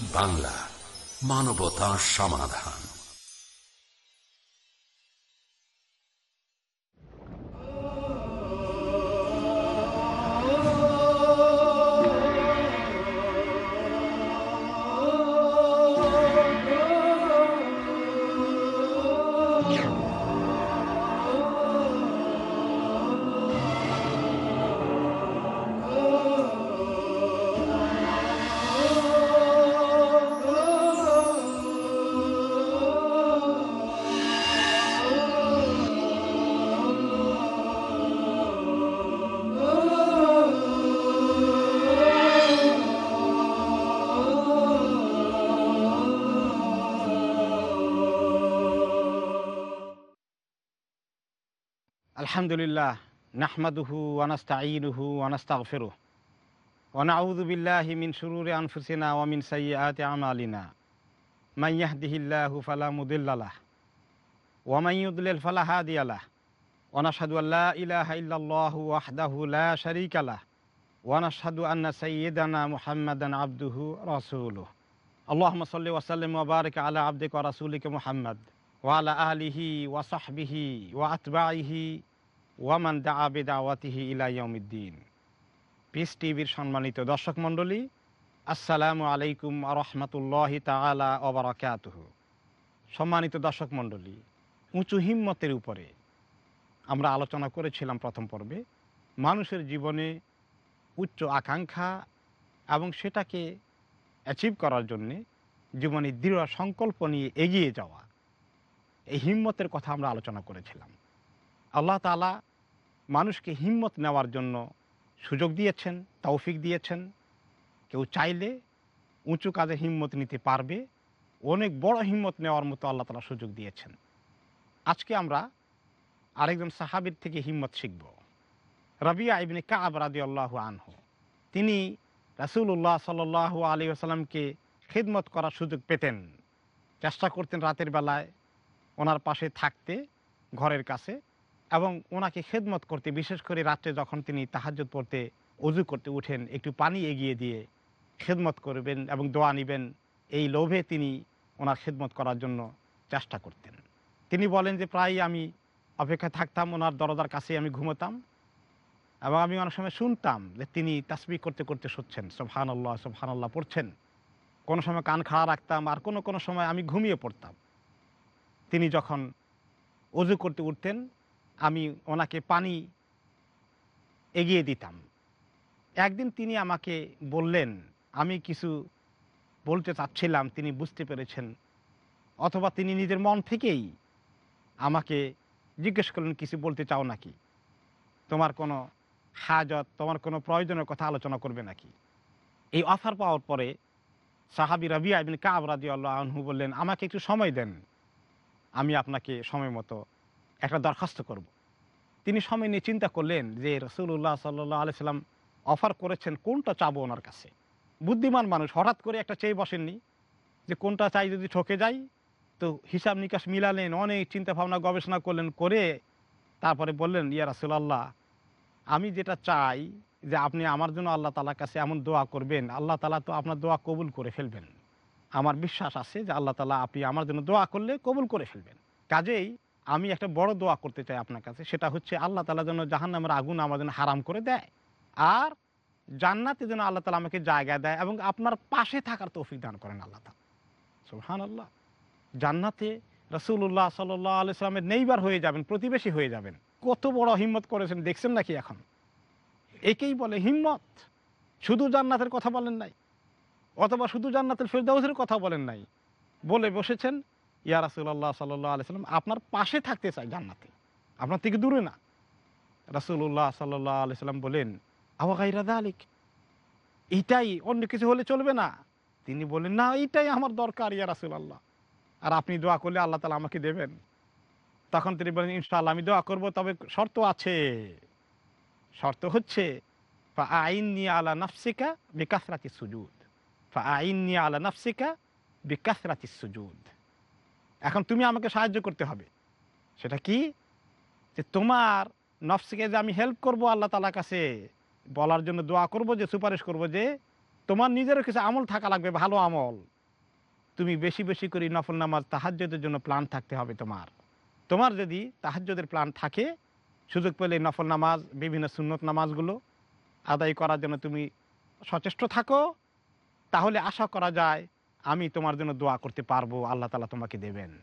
বাংলা মানবতা সমাধান। الحمد لله نحمده ونستعينه ونستغفره ونعوذ بالله من شرور أنفسنا ومن سيئات أعمالنا. من يهده الله فلا مضل له ومن يضلل فلا هادي له. ونشهد أن لا إله إلا الله وحده لا شريك له ونشهد أن سيدنا محمدا عبده رسوله. اللهم صل وسلم وبارك على عبدك ورسولك محمد وعلى آله وصحبه وأتباعه ওয়ামান দা আবে দাওয়াতিহি ইলাইয়মিদ্দিন পিস টিভির সম্মানিত দর্শক মণ্ডলী, আসসালামু আলাইকুম রহমতুল্লাহি তালা ওবরাকাতুহ সম্মানিত দর্শক মণ্ডলী, উঁচু হিম্মতের উপরে আমরা আলোচনা করেছিলাম প্রথম পর্বে, মানুষের জীবনে উচ্চ আকাঙ্ক্ষা এবং সেটাকে অ্যাচিভ করার জন্যে জীবনে দৃঢ় সংকল্প নিয়ে এগিয়ে যাওয়া, এই হিম্মতের কথা আমরা আলোচনা করেছিলাম। আল্লাহ তালা মানুষকে হিম্মত নেওয়ার জন্য সুযোগ দিয়েছেন, তৌফিক দিয়েছেন। কেউ চাইলে উঁচু কাজে হিম্মত নিতে পারবে। অনেক বড় হিম্মত নেওয়ার মতো আল্লাহ তালা সুযোগ দিয়েছেন। আজকে আমরা আরেকজন সাহাবির থেকে হিম্মত শিখব। রবিয়া ইবনে কাব রাদি আল্লাহ আনহু। তিনি রাসুল্লাহ সাল আলী আসাল্লামকে খিদমত করার সুযোগ পেতেন। চেষ্টা করতেন রাতের বেলায় ওনার পাশে থাকতে, ঘরের কাছে। এবং ওনাকে খেদমত করতে, বিশেষ করে রাত্রে যখন তিনি তাহাজ্জত পড়তে অজু করতে উঠেন, একটু পানি এগিয়ে দিয়ে খেদমত করবেন এবং দোয়া নেবেন, এই লোভে তিনি ওনার খেদমত করার জন্য চেষ্টা করতেন। তিনি বলেন যে প্রায় আমি অপেক্ষায় থাকতাম, ওনার দরজার কাছে আমি ঘুমোতাম এবং আমি অনেক সময় শুনতাম যে তিনি তাসবি করতে করতে শুচ্ছেন। সোফান আল্লাহ সোফান আল্লাহ পড়ছেন। কোনো সময় কান খাড়া রাখতাম আর কোনো কোনো সময় আমি ঘুমিয়ে পড়তাম। তিনি যখন অজু করতে উঠতেন আমি ওনাকে পানি এগিয়ে দিতাম। একদিন তিনি আমাকে বললেন, আমি কিছু বলতে চাচ্ছিলাম, তিনি বুঝতে পেরেছেন। অথবা তিনি নিজের মন থেকেই আমাকে জিজ্ঞেস করলেন, কিছু বলতে চাও নাকি? তোমার কোনো হাজত, তোমার কোনো প্রয়োজনের কথা আলোচনা করবে নাকি? এই অফার পাওয়ার পরে সাহাবি রবি আবিন কাব রাজি আল্লাহ আনহু বললেন, আমাকে একটু সময় দেন, আমি আপনাকে সময় মতো একটা দরখাস্ত করব। তিনি সময় নিয়ে চিন্তা করলেন যে রসুল্লাহ সাল্লাহ আলি সাল্লাম অফার করেছেন কোনটা চাবো ওনার কাছে। বুদ্ধিমান মানুষ, হঠাৎ করে একটা চেয়ে বসেননি যে কোনটা চাই যদি ঠকে যাই, তো হিসাব নিকাশ মিলালেন, অনেক চিন্তা ভাবনা গবেষণা করলেন, করে তারপরে বললেন, ইয়া রাসুলাল্লাহ, আমি যেটা চাই যে আপনি আমার জন্য আল্লাহ তালার কাছে এমন দোয়া করবেন, আল্লাহ তালা তো আপনার দোয়া কবুল করে ফেলবেন। আমার বিশ্বাস আছে যে আল্লাহ তালা আপনি আমার জন্য দোয়া করলে কবুল করে ফেলবেন। কাজেই আমি একটা বড় দোয়া করতে চাই আপনার কাছে, সেটা হচ্ছে আল্লাহ তালা যেন জাহান নামের আগুন জন্য হারাম করে দেয় আর জান্নাতে যেন আল্লাহ তালা আমাকে জায়গা দেয় এবং আপনার পাশে থাকার তৌফিক দান করেন আল্লাহ তালা সুহান আল্লাহ জান্নাতে রসুল্লাহ সাল্লাহ আলাইসলামের নেইবার হয়ে যাবেন, প্রতিবেশী হয়ে যাবেন। কত বড় হিম্মত করেছেন, দেখছেন নাকি এখন? একেই বলে হিম্মত। শুধু জান্নাতের কথা বলেন নাই, অথবা শুধু জান্নাতের ফেরদাউসের কথা বলেন নাই। বলে বসেছেন ইয়া রাসুল্লাহ সাল্লাহ আপনার পাশে থাকতে চাই জান্নাতে। আপনার থেকে দূরে না। রাসুল্লাহ সাল্লাহ আলিয়াল্লাম বলেন আওয়াগাইরাদা আলিক এইটাই অন্য কিছু হলে চলবে না। তিনি বলেন, না, এইটাই আমার দরকার ইয়া রাসুল্লাহ আর আপনি দোয়া করলে আল্লাহ তালা আমাকে দেবেন। তখন তিনি বলেন ইনশাল্লাহ আমি দোয়া করব, তবে শর্ত আছে। শর্ত হচ্ছে আইন নিয়ে আলা নাফসিকা বিকাসরাতি সুজুদ। আইন নিয়ে আলা নাফসিকা বিকাসরাতি সুজুদ। এখন তুমি আমাকে সাহায্য করতে হবে। সেটা কি? যে তোমার নফসিকে যে আমি হেল্প করব আল্লাহ তালার কাছে, বলার জন্য দোয়া করব, যে সুপারিশ করব যে তোমার নিজেরও কিছু আমল থাকা লাগবে, ভালো আমল। তুমি বেশি বেশি করে নফল নামাজ তাহাজ্যদের জন্য প্ল্যান থাকতে হবে তোমার। তোমার যদি তাহাজ্যদের প্ল্যান থাকে, সুযোগ পেলে নফল নামাজ, বিভিন্ন সুন্নত নামাজগুলো আদায় করার জন্য তুমি সচেষ্ট থাকো। তাহলে আশা করা যায় আমি তোমার জন্য দোয়া করতে পারব, আল্লাহ তালা তোমাকে দেবেন।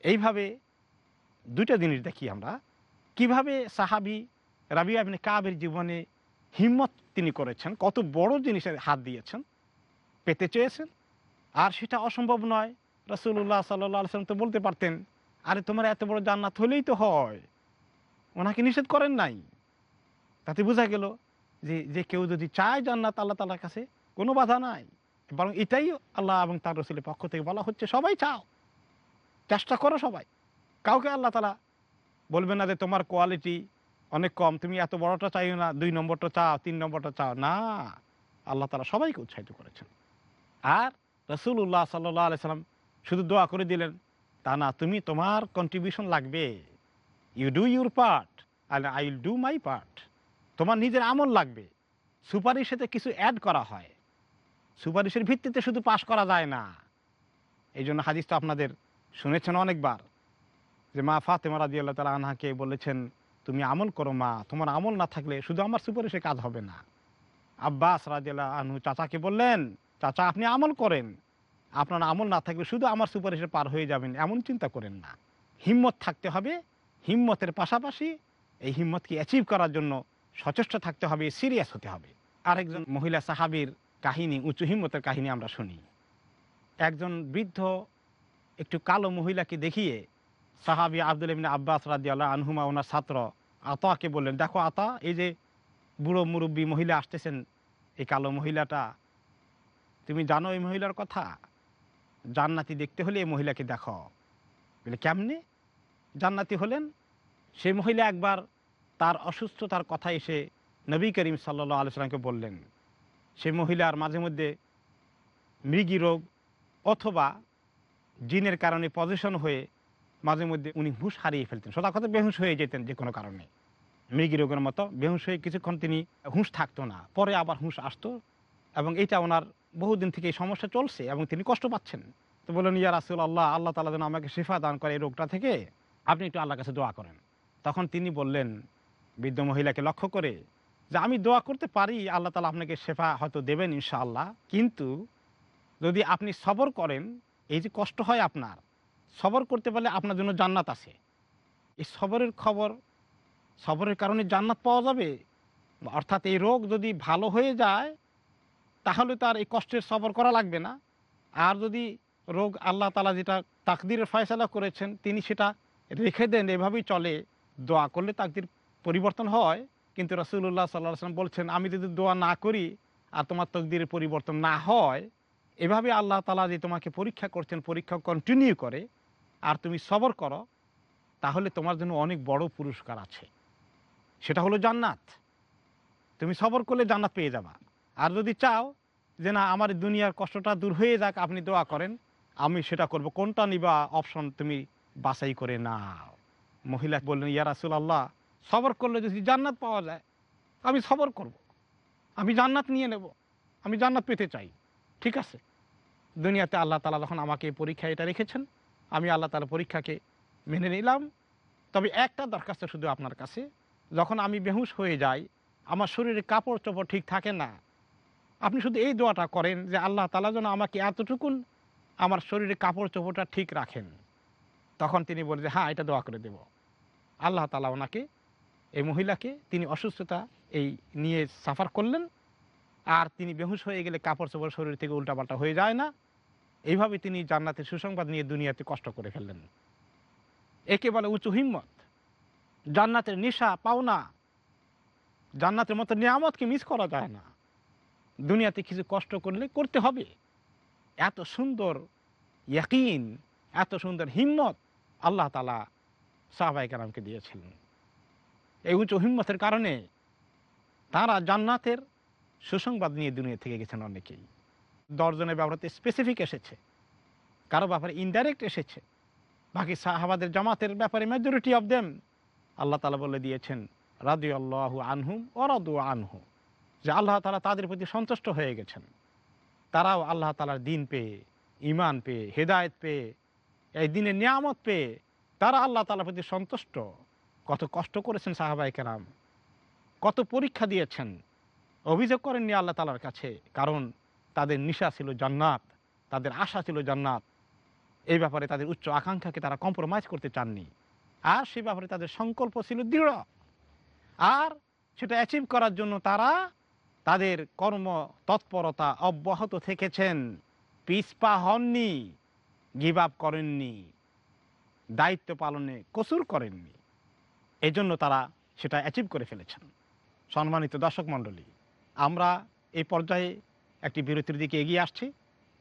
এইভাবে দুইটা জিনিস দেখি আমরা। কীভাবে সাহাবি রাবি আবিন কাবের জীবনে হিম্মত তিনি করেছেন, কত বড় জিনিসের হাত দিয়েছেন, পেতে চেয়েছেন। আর সেটা অসম্ভব নয় রসুল্লাহ সাল্লাহ সাল্লাম তো বলতে পারতেন, আরে, তোমার এত বড় জান্নাত হলেই তো হয়। ওনাকে নিষেধ করেন নাই। তাতে বোঝা গেল যে যে কেউ যদি চায় জান্নাত, আল্লাহ তালার কাছে কোনো বাধা নাই। বরং এটাই আল্লাহ এবং তার রসুলের পক্ষ থেকে বলা হচ্ছে, সবাই চাও, চেষ্টা করো সবাই। কাউকে আল্লাহ তালা বলবেন না যে তোমার কোয়ালিটি অনেক কম, তুমি এত বড়টা চাইও না, দুই নম্বরটা চাও, তিন নম্বরটা চাও। না, আল্লাহ তালা সবাইকে উৎসাহিত করেছেন। আর রসুল্লাহ সাল্লাহ আলি সাল্লাম শুধু দোয়া করে দিলেন, তা না, তুমি তোমার কন্ট্রিবিউশন লাগবে। You do your part I will do my part তোমার নিজের আমল লাগবে। সুপারিশেতে কিছু অ্যাড করা হয়। সুপারিশের ভিত্তিতে শুধু পাশ করা যায় না। এই জন্য হাদিস তো আপনাদের শুনেছেন অনেকবার যে মা ফাতেমা রাজি আল্লাহ তালা আনহাকে বলেছেন, তুমি আমল করো মা, তোমার আমল না থাকলে শুধু আমার সুপারিশে কাজ হবে না। আব্বাস রাজিয়াল্লাহ আনহু চাচাকে বললেন, চাচা, আপনি আমল করেন। আপনার আমল না থাকলে শুধু আমার সুপারিশে পার হয়ে যাবেন, এমন চিন্তা করেন না। হিম্মত থাকতে হবে, হিম্মতের পাশাপাশি এই হিম্মতকে অ্যাচিভ করার জন্য সচেষ্ট থাকতে হবে সিরিয়াস হতে হবে। আরেকজন মহিলা সাহাবির কাহিনী, উঁচু হিম্মতের কাহিনী আমরা শুনি। একজন বৃদ্ধ একটু কালো মহিলাকে দেখিয়ে সাহাবি আব্দুল ইবিন আব্বাস রাদিয়াল্লাহ আনহুমা, ওনার ছাত্র আতাকে বললেন, দেখো আতা, এই যে বুড়ো মুরব্বী মহিলা আসতেছেন, এই কালো মহিলাটা, তুমি জানো এই মহিলার কথা? জান্নাতি দেখতে হলে এই মহিলাকে দেখো। বলে, কেমনে? জান্নাতি হলেন? সেই মহিলা একবার তার অসুস্থতার কথা এসে নবী করিম সাল্লা আলোচনাকে বললেন সেই মহিলার মাঝে মধ্যে মৃগী রোগ অথবা জিনের কারণে পজিশন হয়ে মাঝে মধ্যে উনি হুঁশ হারিয়ে ফেলতেন। সদা কথা বেহুশ হয়ে যেতেন যে কোনো কারণে। মৃগী রোগের মতো বেহুশ হয়ে কিছুক্ষণ তিনি হুঁশ থাকতো না। পরে আবার হুঁশ আসতো এবং এটা ওনার বহুদিন থেকে এই সমস্যা চলছে এবং তিনি কষ্ট পাচ্ছেন। তো বললেন, ইয়া রাসুল আল্লাহ আল্লাহ তালা যেন আমাকে শেফা দান করে এই রোগটা থেকে, আপনি একটু আল্লাহর কাছে দোয়া করেন। তখন তিনি বললেন, বৃদ্ধ মহিলাকে লক্ষ্য করে যে আমি দোয়া করতে পারি, আল্লাহ তালা আপনাকে শেফা হয়তো দেবেন ইনশাআল্লাহ। কিন্তু যদি আপনি সবর করেন, এই যে কষ্ট হয় আপনার, সবর করতে পারলে আপনার জন্য জান্নাত আছে। এই সবরের খবর, সবরের কারণে জান্নাত পাওয়া যাবে? অর্থাৎ এই রোগ যদি ভালো হয়ে যায়, তাহলে তার এই কষ্টের সবর করা লাগবে না। আর যদি রোগ আল্লাহ তালা যেটা তাকদিরের ফয়সলা করেছেন, তিনি সেটা রেখে দেন, এভাবেই চলে। দোয়া করলে তাকদির পরিবর্তন হয়। কিন্তু রসুল্লাহ সাল্লাহ সাল্লাম বলছেন, আমি যদি দোয়া না করি আর তোমার তকদিরের পরিবর্তন না হয়, এভাবে আল্লাহ তালা যে তোমাকে পরীক্ষা করছেন, পরীক্ষা কন্টিনিউ করে, আর তুমি সবর করো, তাহলে তোমার জন্য অনেক বড় পুরস্কার আছে। সেটা হলো জান্নাত। তুমি সবর করলে জান্নাত পেয়ে যাবা। আর যদি চাও যে না, আমার দুনিয়ার কষ্টটা দূর হয়ে যাক, আপনি দোয়া করেন, আমি সেটা করব। কোনটা নিবা? অপশন তুমি বাছাই করে নাও। মহিলা বললেন, ইয়া রাসুল আল্লাহ সবর করলে যদি জান্নাত পাওয়া যায়, আমি সবর করব। আমি জান্নাত নিয়ে নেব। আমি জান্নাত পেতে চাই। ঠিক আছে? দুনিয়াতে আল্লাহ তালা যখন আমাকে পরীক্ষা এটা রেখেছেন, আমি আল্লাহ তালা পরীক্ষাকে মেনে নিলাম। তবে একটা দরখাস্ত শুধু আপনার কাছে। যখন আমি বেহুশ হয়ে যাই, আমার শরীরে কাপড় চোপড় ঠিক থাকে না, আপনি শুধু এই দোয়াটা করেন যে আল্লাহ তালা যেন আমাকে এতটুকুন আমার শরীরে কাপড় চোপড়টা ঠিক রাখেন। তখন তিনি বলে যে হ্যাঁ এটা দোয়া করে দেব। আল্লাহ তালা ওনাকে এই মহিলাকে তিনি অসুস্থতা এই নিয়ে সাফার করলেন, আর তিনি বেহুশ হয়ে গেলে কাপড় চোপড় শরীর থেকে উল্টাপাল্টা হয়ে যায় না। এইভাবে তিনি জান্নাতের সুসংবাদ নিয়ে দুনিয়াতে কষ্ট করে ফেললেন। একে বলে উঁচু হিম্মত। জান্নাতের নেশা, পাওনা, জান্নাতের মতো নিয়ামতকে মিস করা যায় না। দুনিয়াতে কিছু কষ্ট করলে করতে হবে। এত সুন্দর ইয়াকিন, এত সুন্দর হিম্মত আল্লাহ তালা সাহবাই দিয়েছিলেন। এই উঁচু হিম্মতের কারণে তারা জান্নাতের সুসংবাদ নিয়ে দুনিয়া থেকে গেছেন অনেকেই। দশজনের ব্যাপারে স্পেসিফিক এসেছে। কারও ব্যাপারে ইনডাইরেক্ট এসেছে। বাকি সাহাবাদের জামাতের ব্যাপারে মেজরিটি অব দেম আল্লাহ তালা বলে দিয়েছেন রাদু আল্লাহ আনহুম ও আনহু, যে আল্লাহ তালা তাদের প্রতি সন্তুষ্ট হয়ে গেছেন। তারাও আল্লাহ তালার দিন পেয়ে ইমান পেয়ে, হেদায়েত পেয়ে, এই দিনের নিয়ামত পেয়ে তারা আল্লাহ তালার প্রতি সন্তুষ্ট। কত কষ্ট করেছেন সাহাবাই কেরাম। কত পরীক্ষা দিয়েছেন। অভিযোগ করেননি আল্লাহ তালার কাছে, কারণ তাদের নিশা ছিল জান্নাত, তাদের আশা ছিল জান্নাত। এই ব্যাপারে তাদের উচ্চ আকাঙ্ক্ষাকে তারা কম্প্রোমাইজ করতে চাননি। আর সেই ব্যাপারে তাদের সংকল্প ছিল দৃঢ়। আর সেটা অ্যাচিভ করার জন্য তারা তাদের কর্ম তৎপরতা অব্যাহত থেকেছেন। পিসপা হননি, গিভ আপ করেননি, দায়িত্ব পালনে কসুর করেননি। এজন্য তারা সেটা অ্যাচিভ করে ফেলেছেন। সম্মানিত দর্শক মণ্ডলী, আমরা এই পর্যায়ে একটি বিরতির দিকে এগিয়ে আসছি।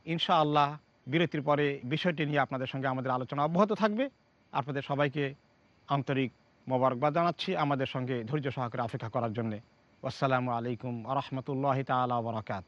ইনশাআল্লাহ বিরতির পরে বিষয়টি নিয়ে আপনাদের সঙ্গে আমাদের আলোচনা অব্যাহত থাকবে। আপনাদের সবাইকে আন্তরিক মোবারকবাদ জানাচ্ছি আমাদের সঙ্গে ধৈর্য সহকারে অপেক্ষা করার জন্যে। আসসালামু আলাইকুম রহমতুল্লাহ তালা বরাকাত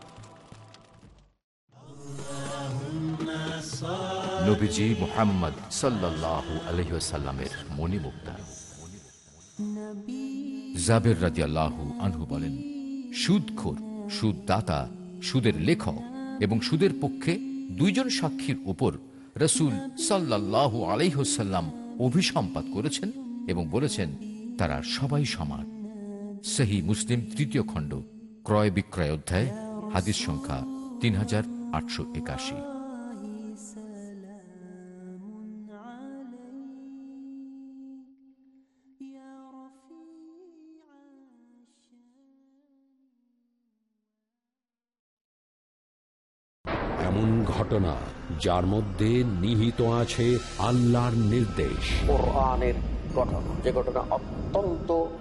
নবীজি মোহাম্মদ সাল্লাল্লাহু আলহিসাল্লামের মণিমুক্তা। জাবের রাজিয়াল্লাহু আনহু বলেন, সুদখোর, সুদদাতা, সুদের লেখক এবং সুদের পক্ষে দুইজন সাক্ষীর রসুল সাল্লাল্লাহু আলাইহসাল্লাম অভিসম্পাত করেছেন এবং বলেছেন, তারা সবাই সমান। সেহী মুসলিম তৃতীয় খণ্ড ক্রয় বিক্রয় অধ্যায়, হাদিস সংখ্যা তিন হাজার আটশো একাশি। এমন ঘটনা যার মধ্যে নিহিত আছে আল্লাহর নির্দেশ। কোরআনের ঘটনা যে ঘটনা অত্যন্ত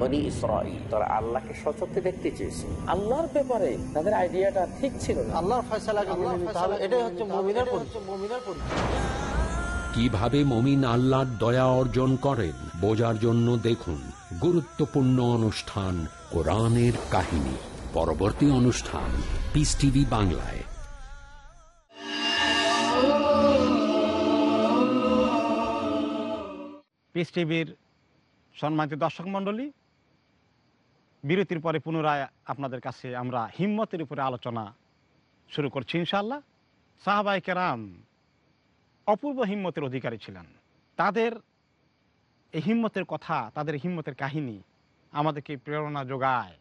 বনি ইসরাইল তারা আল্লাহকে সচক্ষে দেখতে চেয়েছে। আল্লাহর ব্যাপারে তাদের আইডিয়াটা ঠিক ছিল না। আল্লাহর ফয়সালাকে এটাই হচ্ছে মুমিনের পরিচয়। মুমিনের কীভাবে মমিন আল্লাহর দয়া অর্জন করেন বোঝার জন্য দেখুন গুরুত্বপূর্ণ অনুষ্ঠান কোরআনের কাহিনী। পরবর্তী অনুষ্ঠান পিস টিভি বাংলায়। পিস টিভির সম্মানিত দর্শক মণ্ডলী বিরতির পরে পুনরায় আপনাদের কাছে আমরা হিম্মতের উপরে আলোচনা শুরু করছি ইনশাল্লাহ সাহাবাই কেরাম অপূর্ব হিম্মতের অধিকারী ছিলেন। তাদের এই হিম্মতের কথা, তাদের হিম্মতের কাহিনী আমাদেরকে প্রেরণা যোগায়।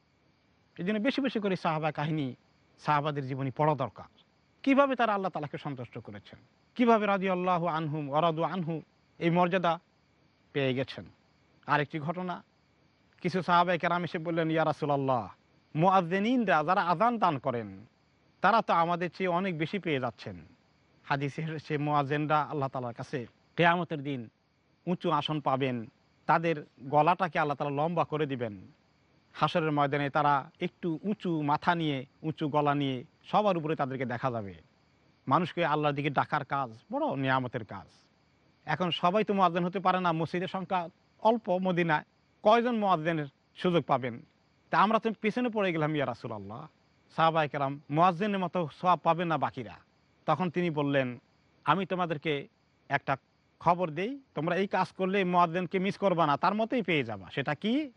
এই জন্য বেশি বেশি করে সাহাবা কাহিনী সাহাবাদের জীবনী পড়া দরকার। কীভাবে তারা আল্লাহ তালাকে সন্তুষ্ট করেছেন? কীভাবে রাজি আল্লাহ আনহুম অরাদু আনহু এই মর্যাদা পেয়ে গেছেন? আরেকটি ঘটনা কিছু সাহাবাই কেরাম এসে বললেন, ইয়া রাসুলাল্লাহ যারা আজান দান করেন, তারা তো আমাদের চেয়ে অনেক বেশি পেয়ে যাচ্ছেন। হাদিসে সে মোয়াজেনরা আল্লাহ তালার কাছে কেয়ামতের দিন উঁচু আসন পাবেন, তাদের গলাটাকে আল্লাহ তালা লম্বা করে দিবেন। হাসরের ময়দানে তারা একটু উঁচু মাথা নিয়ে, উঁচু গলা নিয়ে সবার উপরে তাদেরকে দেখা যাবে। মানুষকে আল্লাহর দিকে ডাকার কাজ বড় নিয়ামতের কাজ। এখন সবাই তো মোয়াজ্জেন হতে পারে না, মসজিদের সংখ্যা অল্প, মদিনায়। কয়জন মোয়াজ্জেনের সুযোগ পাবেন? তা আমরা তো পিছনে পড়ে গেলাম, ইয়া রাসুল আল্লাহ সাহাবাই কালাম মোয়াজ্জেনের মতো সব পাবেন না বাকিরা। তখন তিনি বললেন, আমি তোমাদেরকে একটা খবর দেই, তোমরা এই কাজ করলে মোয়াজ্জেনকে মিস করবা না, তার মতোই পেয়ে যাবা। সেটা কি?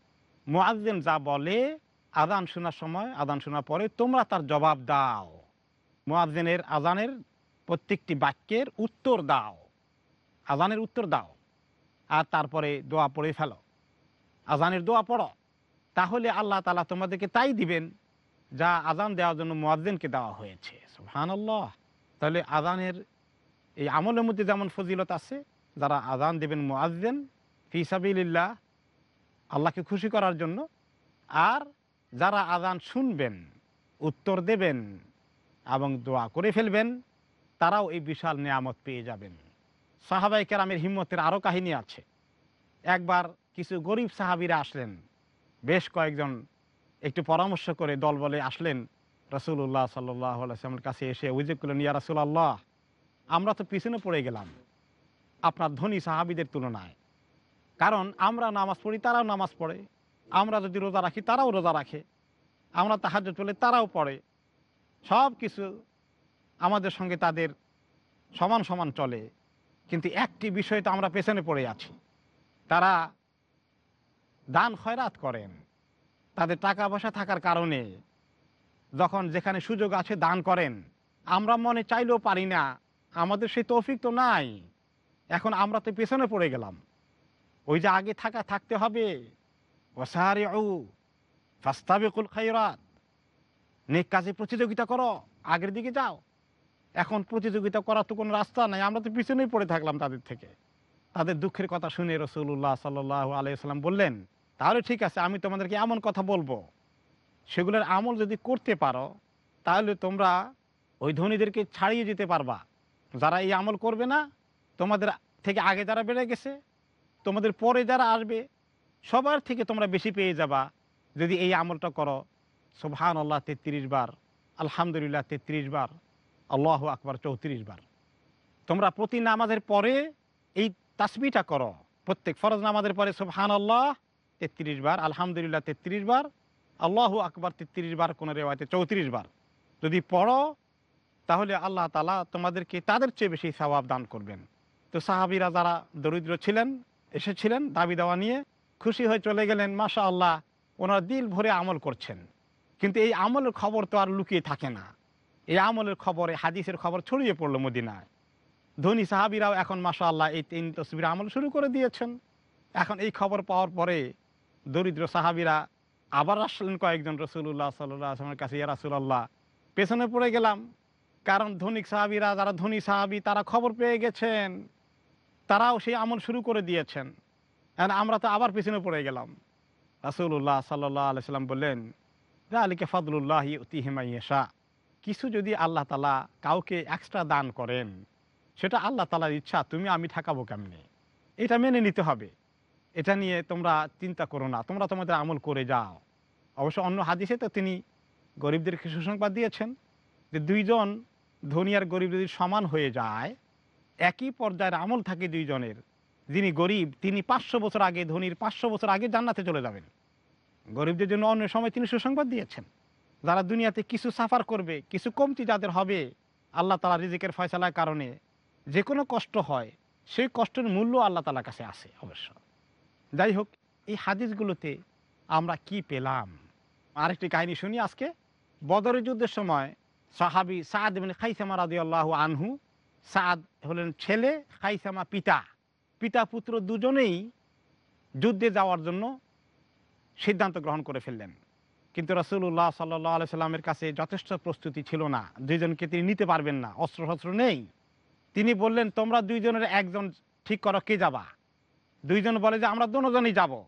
মোয়াজ্জেন যা বলে আদান শোনার সময় আদান শোনার পরে তোমরা তার জবাব দাও। মোয়াজ্জেনের আজানের প্রত্যেকটি বাক্যের উত্তর দাও। আজানের উত্তর দাও। আর তারপরে দোয়া পড়ে ফেলো। আজানের দোয়া পড়ো। তাহলে আল্লাহ তালা তোমাদেরকে তাই দিবেন, যা আজান দেওয়ার জন্য মোয়াজ্জিনকে দেওয়া হয়েছে। সুবহানাল্লাহ। তাহলে আজানের এই আমলের মধ্যে যেমন ফজিলত আছে, যারা আজান দেবেন মোয়াজ্জেন ফিসাবিল্লাহ আল্লাহকে খুশি করার জন্য। আর যারা আজান শুনবেন, উত্তর দেবেন এবং দোয়া করে ফেলবেন, তারাও এই বিশাল নিয়ামত পেয়ে যাবেন। সাহাবাই কেরামের হিম্মতের আরও কাহিনী আছে। একবার কিছু গরিব সাহাবিরা আসলেন। বেশ কয়েকজন একটু পরামর্শ করে দল বলে আসলেন রসুল্লাহ সাল্লামের কাছে এসে অভিযোগ করলেন, ইয়া রসুল আল্লাহ আমরা তো পিছনে পড়ে গেলাম আপনার ধনী সাহাবিদের তুলনায়। কারণ আমরা নামাজ পড়ি, তারাও নামাজ পড়ে। আমরা যদি রোজা রাখি, তারাও রোজা রাখে। আমরা তাহাজ চলে তারাও পড়ে। সব কিছু আমাদের সঙ্গে তাদের সমান সমান চলে। কিন্তু একটি বিষয় তো আমরা পেছনে পড়ে আছি। তারা দান খয়রাত করেন। তাদের টাকা পয়সা থাকার কারণে যখন যেখানে সুযোগ আছে দান করেন। আমরা মনে চাইলেও পারি না, আমাদের সেই তৌফিক তো নাই। এখন আমরা তো পেছনে পড়ে গেলাম। ওই যে আগে থাকা, থাকতে হবে। ওসাহারি ও ফাস্তাবিকুল খাইরাত নেক কাজে প্রতিযোগিতা করো, আগের দিকে যাও। এখন প্রতিযোগিতা করার তো কোনো রাস্তা নাই, আমরা তো পিছনেই পড়ে থাকলাম তাদের থেকে। তাদের দুঃখের কথা শুনে রসুল্লাহ সাল্লাহ আলাইসাল্লাম বললেন, তাহলে ঠিক আছে, আমি তোমাদেরকে এমন কথা বলব। সেগুলোর আমল যদি করতে পারো, তাহলে তোমরা ওই ধনীদেরকে ছাড়িয়ে যেতে পারবা। যারা এই আমল করবে না, তোমাদের থেকে আগে যারা বেড়ে গেছে, তোমাদের পরে যারা আসবে, সবার থেকে তোমরা বেশি পেয়ে যাবা। যদি এই আমলটা করো সুবহান আল্লাহ তেত্রিশ বার, আলহামদুলিল্লাহ তেত্রিশ বার, আল্লাহ আকবার চৌত্রিশ বার। তোমরা প্রতি নামাজের পরে এই তাসবিটা করো। প্রত্যেক ফরজ নামাজের পরে সুবহান আল্লাহ তেত্রিশ বার, আলহামদুলিল্লাহ তেত্রিশ বার, আল্লাহ আকবার তেত্রিশ বার, কোনো রেওয়াতে চৌত্রিশ বার। যদি পড়ো, তাহলে আল্লাহ তালা তোমাদেরকে তাদের চেয়ে বেশি সওয়াব দান করবেন। তো সাহাবিরা যারা দরিদ্র ছিলেন, এসেছিলেন দাবি দেওয়া নিয়ে, খুশি হয়ে চলে গেলেন মাশা আল্লাহ ওনারা দিল ভরে আমল করছেন। কিন্তু এই আমলের খবর তো আর লুকিয়ে থাকে না। এই আমলের খবরে, হাদিসের খবর ছড়িয়ে পড়ল মদিনায়। ধনী সাহাবিরাও এখন মাশা আল্লাহ এই তিন তসবির আমল শুরু করে দিয়েছেন। এখন এই খবর পাওয়ার পরে দরিদ্র সাহাবিরা আবার আসলেন কয়েকজন রসুল্লাহ সাল্লাহ কাছে, ইয়া রাসুলাল্লাহ, পেছনে পড়ে গেলাম। কারণ ধনিক সাহাবিরা, যারা ধনী সাহাবি, তারা খবর পেয়ে গেছেন। তারাও সেই আমল শুরু করে দিয়েছেন। আমরা তো আবার পেছনে পড়ে গেলাম। রাসুল্লাহ সাল্লাহ আলি আলাইসাল্লাম বললেন আলিকে ফাদুল্লাহ ইতিহিমাইয়েশা কিছু যদি আল্লাহ তালা কাউকে এক্সট্রা দান করেন সেটা আল্লাহ তালার ইচ্ছা, তুমি আমি ঠাকাবো কেমনে? এটা মেনে নিতে হবে। এটা নিয়ে তোমরা চিন্তা করো না, তোমরা তোমাদের আমল করে যাও। অবশ্য অন্য হাদিসে তো তিনি গরিবদেরকে সুসংবাদ দিয়েছেন যে দুইজন ধনী আর গরিব যদি সমান হয়ে যায়, একই পর্যায়ের আমল থাকে দুইজনের। যিনি গরিব, তিনি পাঁচশো বছর আগে ধনীর পাঁচশো বছর আগে জান্নাতে চলে যাবেন। গরিবদের জন্য অন্য সময় তিনি সুসংবাদ দিয়েছেন। যারা দুনিয়াতে কিছু সাফার করবে, কিছু কমতি যাদের হবে, আল্লাহ তালা রিজিকের ফয়সালার কারণে যে কোনো কষ্ট হয়, সেই কষ্টের মূল্য আল্লাহ তালার কাছে আসে অবশ্য। যাই হোক, এই হাদিসগুলোতে আমরা কি পেলাম? আরেকটি কাহিনী শুনি আজকে। বদরের যুদ্ধের সময় সাহাবি সাদ মানে খাইসামা রাদি আল্লাহ আনহু, সাদ হলেন ছেলে, খাইসামা পিতা। পিতা পুত্র দুজনেই যুদ্ধে যাওয়ার জন্য সিদ্ধান্ত গ্রহণ করে ফেললেন। কিন্তু রসুল্লাহ সাল্লাহ আলি সাল্লামের কাছে যথেষ্ট প্রস্তুতি ছিল না। দুইজনকে তিনি নিতে পারবেন না অস্ত্র শস্ত্র নেই। তিনি বললেন, তোমরা দুইজনের একজন ঠিক করো, কে যাবা? দুইজন বলে যে, আমরা দুজনই যাব।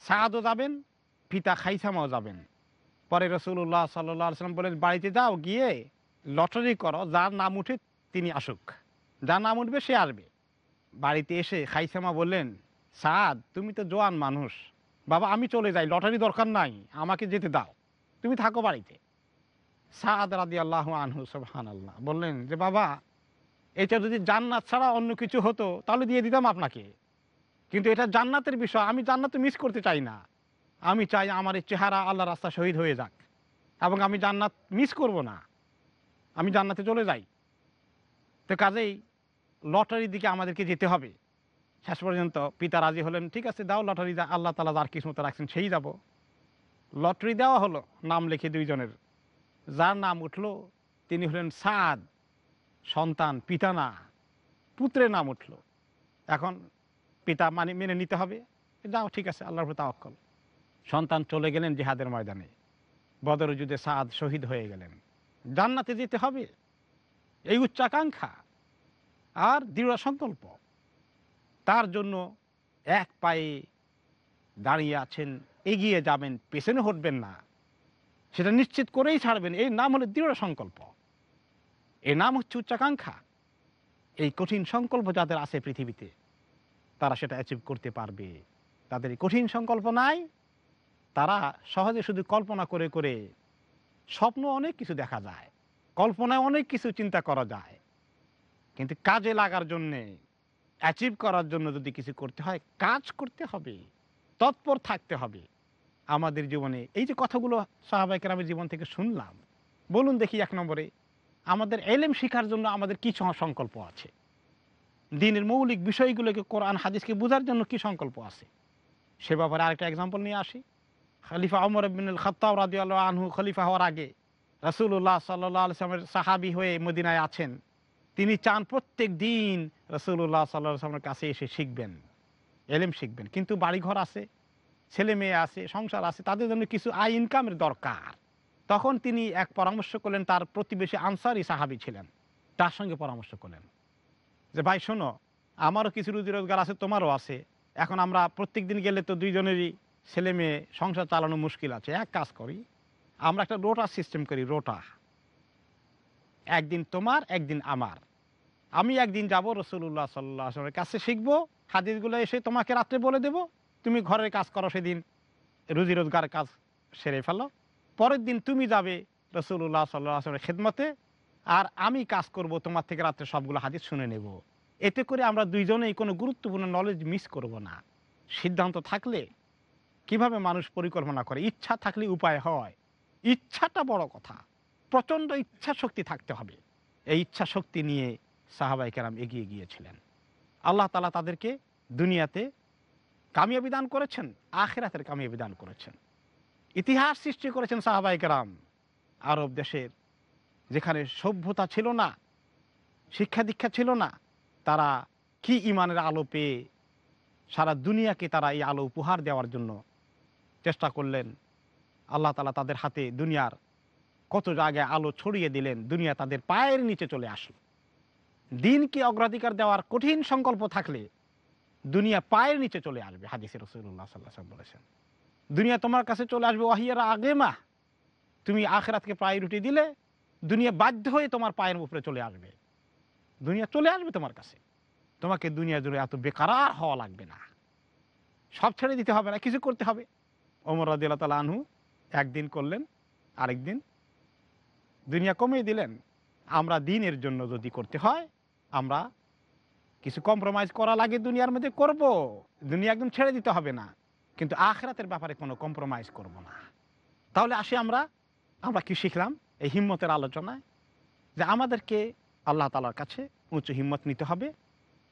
সাদও যাবেন, পিতা খাইসামাও যাবেন। পরে রসুল্লাহ সাল্লাহ সাল্লাম বলেন, বাড়িতে যাও, গিয়ে লটারি করো, যার নাম উঠে তিনি আসুক। যার নাম উঠবে, সে আসবে। বাড়িতে এসে খাইসামা বললেন সাদ তুমি তো জোয়ান মানুষ। বাবা, আমি চলে যাই, লটারি দরকার নাই, আমাকে যেতে দাও। তুমি থাকো বাড়িতে। সাদ রাদি আল্লাহ আনহু সবহান আল্লাহ বললেন যে, বাবা এটা যদি জান্নাত ছাড়া অন্য কিছু হতো, তাহলে দিয়ে দিতাম আপনাকে। কিন্তু এটা জান্নাতের বিষয়, আমি জান্নাত মিস করতে চাই না। আমি চাই আমার এই চেহারা আল্লাহ রাস্তা শহীদ হয়ে যাক, এবং আমি জান্নাত মিস করব না। আমি জান্নাতে চলে যাই। তো কাজেই লটারির দিকে আমাদেরকে যেতে হবে। শেষ পর্যন্ত পিতা রাজি হলেন, ঠিক আছে, দাও লটারি, যা আল্লাহ তালা যার কিসমত রাখছেন সেই যাব। লটারি দেওয়া হলো, নাম লিখে দুইজনের। যার নাম উঠল, তিনি হলেন সাদ। সন্তান, পিতা না, পুত্রের নাম উঠল। এখন পিতা মানে মেনে নিতে হবে। যাও, ঠিক আছে, আল্লাহর তাওয়াক্কল। সন্তান চলে গেলেন জিহাদের ময়দানে। বদর যুদ্ধে সাদ শহীদ হয়ে গেলেন। জান্নাতে যেতে হবে। এই উচ্চাকাঙ্ক্ষা আর দৃঢ় সংকল্প। তার জন্য এক পায়ে দাঁড়িয়ে আছেন, এগিয়ে যাবেন, পেছনে হটবেন না। সেটা নিশ্চিত করেই ছাড়বেন। এই নাম হলো দৃঢ় সংকল্প। এর নাম হচ্ছে উচ্চাকাঙ্ক্ষা। এই কঠিন সংকল্প যাদের আছে পৃথিবীতে, তারা সেটা অ্যাচিভ করতে পারবে। তাদের এই কঠিন সংকল্প নাই, তারা সহজে শুধু কল্পনা করে করে স্বপ্ন অনেক কিছু দেখা যায়, কল্পনায় অনেক কিছু চিন্তা করা যায়। কিন্তু কাজে লাগার জন্যে অ্যাচিভ করার জন্য যদি কিছু করতে হয়, কাজ করতে হবে, তৎপর থাকতে হবে। আমাদের জীবনে এই যে কথাগুলো সাহাবাহিকের আমি জীবন থেকে শুনলাম, বলুন দেখি এক নম্বরে। আমাদের এলেম শেখার জন্য আমাদের কি সংকল্প আছে? দিনের মৌলিক বিষয়গুলোকে কোরআন, হাদিসকে বোঝার জন্য কি সংকল্প আছে? সে ব্যাপারে আরেকটা এক্সাম্পল নিয়ে আসি। খলিফা অমর বিনুল খত্তাব রাজি আল্লাহ আনহু খলিফা হওয়ার আগে রসুল্লাহ সাল্লাহ আলসালামের সাহাবি হয়ে মদিনায় আছেন। তিনি চান প্রত্যেক দিন রসুল্লাহ সাল্লাহ সাল্লামের কাছে এসে শিখবেন, এলেম শিখবেন। কিন্তু বাড়িঘর আছে ছেলে মেয়ে আছে, সংসার আছে, তাদের জন্য কিছু আয় ইনকামের দরকার। তখন তিনি এক পরামর্শ করলেন, তার প্রতিবেশী আনসারি সাহাবি ছিলেন, তার সঙ্গে পরামর্শ করলেন। যে, ভাই, শোনো, আমারও কিছু রুজি রোজগার আছে, তোমারও আছে। এখন আমরা প্রত্যেক দিন গেলে তো দুইজনেরই ছেলে মেয়ে সংসার চালানো মুশকিল আছে। এক কাজ করি, আমরা একটা রোটা সিস্টেম করি রোটা একদিন তোমার, একদিন আমার। আমি একদিন যাব রসুল্লাহ সাল্লাহ আসলামের কাছে শিখব, হাদিসগুলো এসে তোমাকে রাত্রে বলে দেব, তুমি ঘরের কাজ করো সেদিন রুজি রোজগার কাজ সেরে ফেলো। পরের দিন তুমি যাবে রসুল্লাহ সাল্লাহ আসলামের খেদমতে, আর আমি কাজ করব তোমার থেকে রাত্রে সবগুলো হাদিস শুনে নেব। এতে করে আমরা দুইজনেই কোনো গুরুত্বপূর্ণ নলেজ মিস করব না। সিদ্ধান্ত থাকলে কীভাবে মানুষ পরিকল্পনা করে? ইচ্ছা থাকলে উপায় হয়। ইচ্ছাটা বড় কথা। প্রচণ্ড ইচ্ছা শক্তি থাকতে হবে। এই ইচ্ছা শক্তি নিয়ে সাহাবাই কেরাম এগিয়ে গিয়েছিলেন। আল্লাহ তালা তাদেরকে দুনিয়াতে কামিয়াবি দান করেছেন, আখেরাতের কামিয়াবি দান করেছেন। ইতিহাস সৃষ্টি করেছেন সাহাবাই কেরাম। আরব দেশের যেখানে সভ্যতা ছিল না, শিক্ষা দীক্ষা ছিল না, তারা কি ইমানের আলো পেয়ে সারা দুনিয়াকে তারা এই আলো উপহার দেওয়ার জন্য চেষ্টা করলেন? আল্লাহ তালা তাদের হাতে দুনিয়ার কত জায়গায় আলো ছড়িয়ে দিলেন, দুনিয়া তাদের পায়ের নিচে চলে আসলো। দিনকে অগ্রাধিকার দেওয়ার কঠিন সংকল্প থাকলে দুনিয়া পায়ের নিচে চলে আসবে হাদিসের রসুল্লাহ সাল্লাহ বলেছেন। দুনিয়া তোমার কাছে চলে আসবে, ওয়াহিয়ার আগে মা। তুমি আখেরাতকে প্রায়োরিটি দিলে, দুনিয়া বাধ্য হয়ে তোমার পায়ের উপরে চলে আসবে। দুনিয়া চলে আসবে তোমার কাছে। তোমাকে দুনিয়া জুড়ে এত বেকারার হওয়া লাগবে না। সব ছেড়ে দিতে হবে না, কিছু করতে হবে। ওমর রাদিল্লা তালা আনহু একদিন করলেন আরেকদিন দুনিয়া কমিয়ে দিলেন, আমরা দিনের জন্য যদি করতে হয়, আমরা কিছু কম্প্রোমাইজ করা লাগে দুনিয়ার মধ্যে করব। দুনিয়া একদম ছেড়ে দিতে হবে না। কিন্তু আখরাতের ব্যাপারে কোনো কম্প্রোমাইজ করব না। তাহলে আসি আমরা আমরা কি শিখলাম এই হিম্মতের আলোচনায়? যে আমাদেরকে আল্লাহ তালার কাছে উঁচু হিম্মত নিতে হবে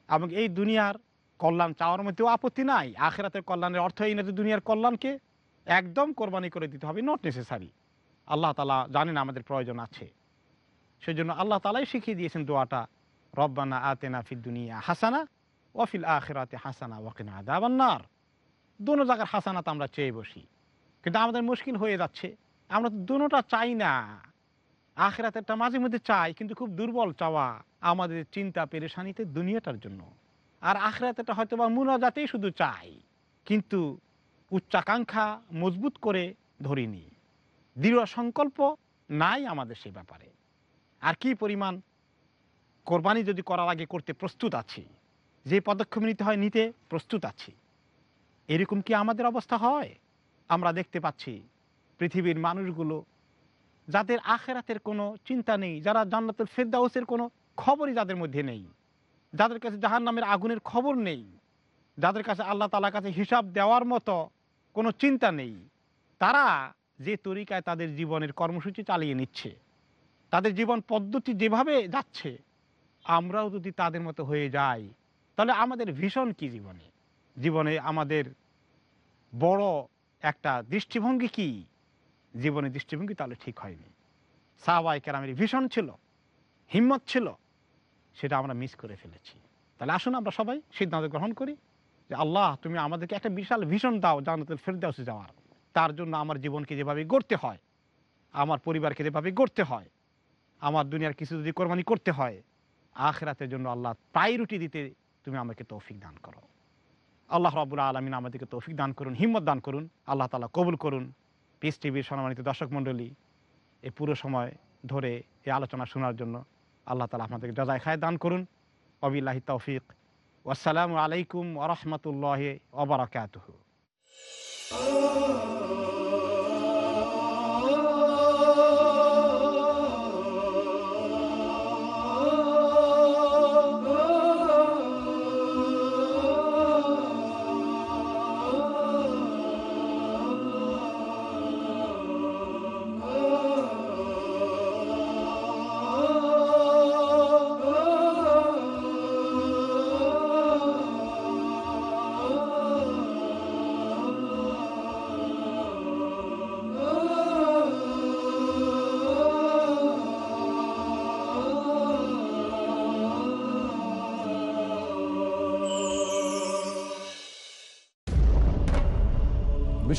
এবং এই দুনিয়ার কল্যাণ চাওয়ার মধ্যেও আপত্তি নাই। আখেরাতের কল্যাণের অর্থ এই না যে দুনিয়ার কল্যাণকে একদম কোরবানি করে দিতে হবে নট নেসেসারি আল্লাহ তালা জানেন আমাদের প্রয়োজন আছে। সেজন্য আল্লাহ তালাই শিখিয়ে দিয়েছেন দোয়াটা, রব্বানা আতেনা ফিদ দুনিয়া হাসানা ওয়াফিল আখেরাতে হাসানা ওয়াকিনা আদাবান্নার দোনো জায়গার হাসানাত আমরা চেয়ে বসি। কিন্তু আমাদের মুশকিল হয়ে যাচ্ছে। আমরা তো দুটোটা চাই না। আখেরাতেরটা মাঝে মধ্যে চাই, কিন্তু খুব দুর্বল চাওয়া আমাদের চিন্তা পেরেশানিতে দুনিয়াটার জন্য। আর আখেরাতেরটা হয়তো বা মুনাজাতেই শুধু চাই, কিন্তু উচ্চাকাঙ্ক্ষা মজবুত করে ধরিনি। দৃঢ় সংকল্প নাই আমাদের সে ব্যাপারে। আর কি পরিমাণ কোরবানি যদি করার আগে করতে প্রস্তুত আছি, যে পদক্ষেপ নিতে হয় নিতে প্রস্তুত আছি। এরকম কি আমাদের অবস্থা হয়? আমরা দেখতে পাচ্ছি পৃথিবীর মানুষগুলো, যাদের আখেরাতের কোনো চিন্তা নেই, যারা জান্নাতুল ফেরদাউসের কোনো খবরই যাদের মধ্যে নেই, যাদের কাছে জাহান নামের আগুনের খবর নেই, যাদের কাছে আল্লাহ তালার কাছে হিসাব দেওয়ার মতো কোনো চিন্তা নেই, তারা যে তরিকায় তাদের জীবনের কর্মসূচি চালিয়ে নিচ্ছে, তাদের জীবন পদ্ধতি যেভাবে যাচ্ছে, আমরাও যদি তাদের মতো হয়ে যাই, তাহলে আমাদের ভীষণ কি জীবনে? জীবনে আমাদের বড় একটা দৃষ্টিভঙ্গি কি? জীবনের দৃষ্টিভঙ্গি তাহলে ঠিক হয়নি। সাহবাই কেরামের ভীষণ ছিল, হিম্মত ছিল, সেটা আমরা মিস করে ফেলেছি। তাহলে আসুন আমরা সবাই সিদ্ধান্ত গ্রহণ করি যে, আল্লাহ, তুমি আমাদেরকে একটা বিশাল ভীষণ দাও, জান্নাতুল ফেরদাউসে যাওয়ার। তার জন্য আমার জীবনকে যেভাবে গড়তে হয়, আমার পরিবারকে যেভাবে গড়তে হয়, আমার দুনিয়ার কিছু যদি কোরবানি করতে হয়, আখরাতের জন্য আল্লাহ প্রায়োরিটি দিতে তুমি আমাকে তৌফিক দান করো। আল্লাহ রাবুল আলমিন আমাদেরকে তৌফিক দান করুন, হিম্মত দান করুন, আল্লাহ তালা কবুল করুন। পিস টিভির সম্মানিত দর্শক মণ্ডলী, এই পুরো সময় ধরে এই আলোচনা শোনার জন্য আল্লাহ তালা আপনাদেরকে জাজায় খায় দান করুন। অবিল্লাহি তৌফিক। আসসালামু আলাইকুম ওরহমতুল্লাহ ওবরাকাতুহু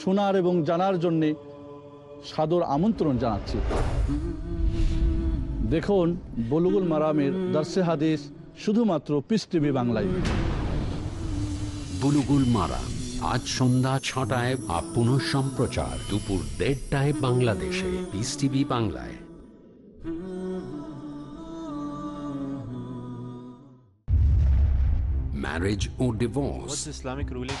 শোনার এবং জানার জন্যে সাদর আমন্ত্রণ জানাচ্ছি। দেখুন বলুগুল মারামের দার্সে হাদিস শুধুমাত্র পিস টিভি বাংলায়। বুলুগুল মারা আজ সন্ধ্যা ছটায় আপ পুনঃ সম্প্রচার দুপুর দেড়টায় বাংলাদেশে পিস টিভি বাংলায়। ম্যারেজ ও divorce, Islamic ruling?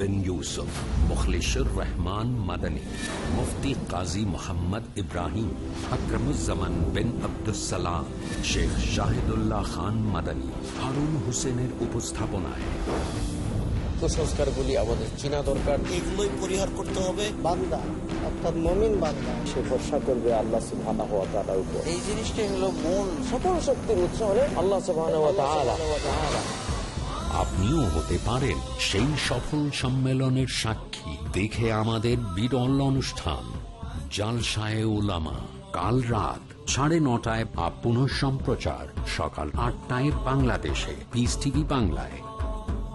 বিন ইউসুফ মুখলিসুর রহমান মাদানী মুফতি কাজী মোহাম্মদ ইব্রাহিম আকরমুজ্জামান বিন আব্দুসালাম শেখ শাহিদুল্লাহ খান মাদানী হারুন হোসেনের উপস্থাপনায়। কুসংস্কারগুলি আমাদের চিনা দরকার। এগুলোই পরিহার করতে হবে। বান্দা অর্থাৎ মমিন বান্দা সে ভরসা করবে আল্লাহ সুবহানাহু ওয়া তাআলার উপর। এই জিনিসটাই হলো মূল। সকল শক্তির উৎস আল্লাহ সুবহানাহু ওয়া তাআলা। আপনিও হতে পারেন সেই সফল সম্মেলনের সাক্ষী। দেখে আমাদের বিরল অনুষ্ঠান। জালসায় ওলামা কাল রাত সাড়ে নটায় বা পুনঃ সম্প্রচার সকাল আটটায় বাংলাদেশে। পিস টিভি বাংলায়।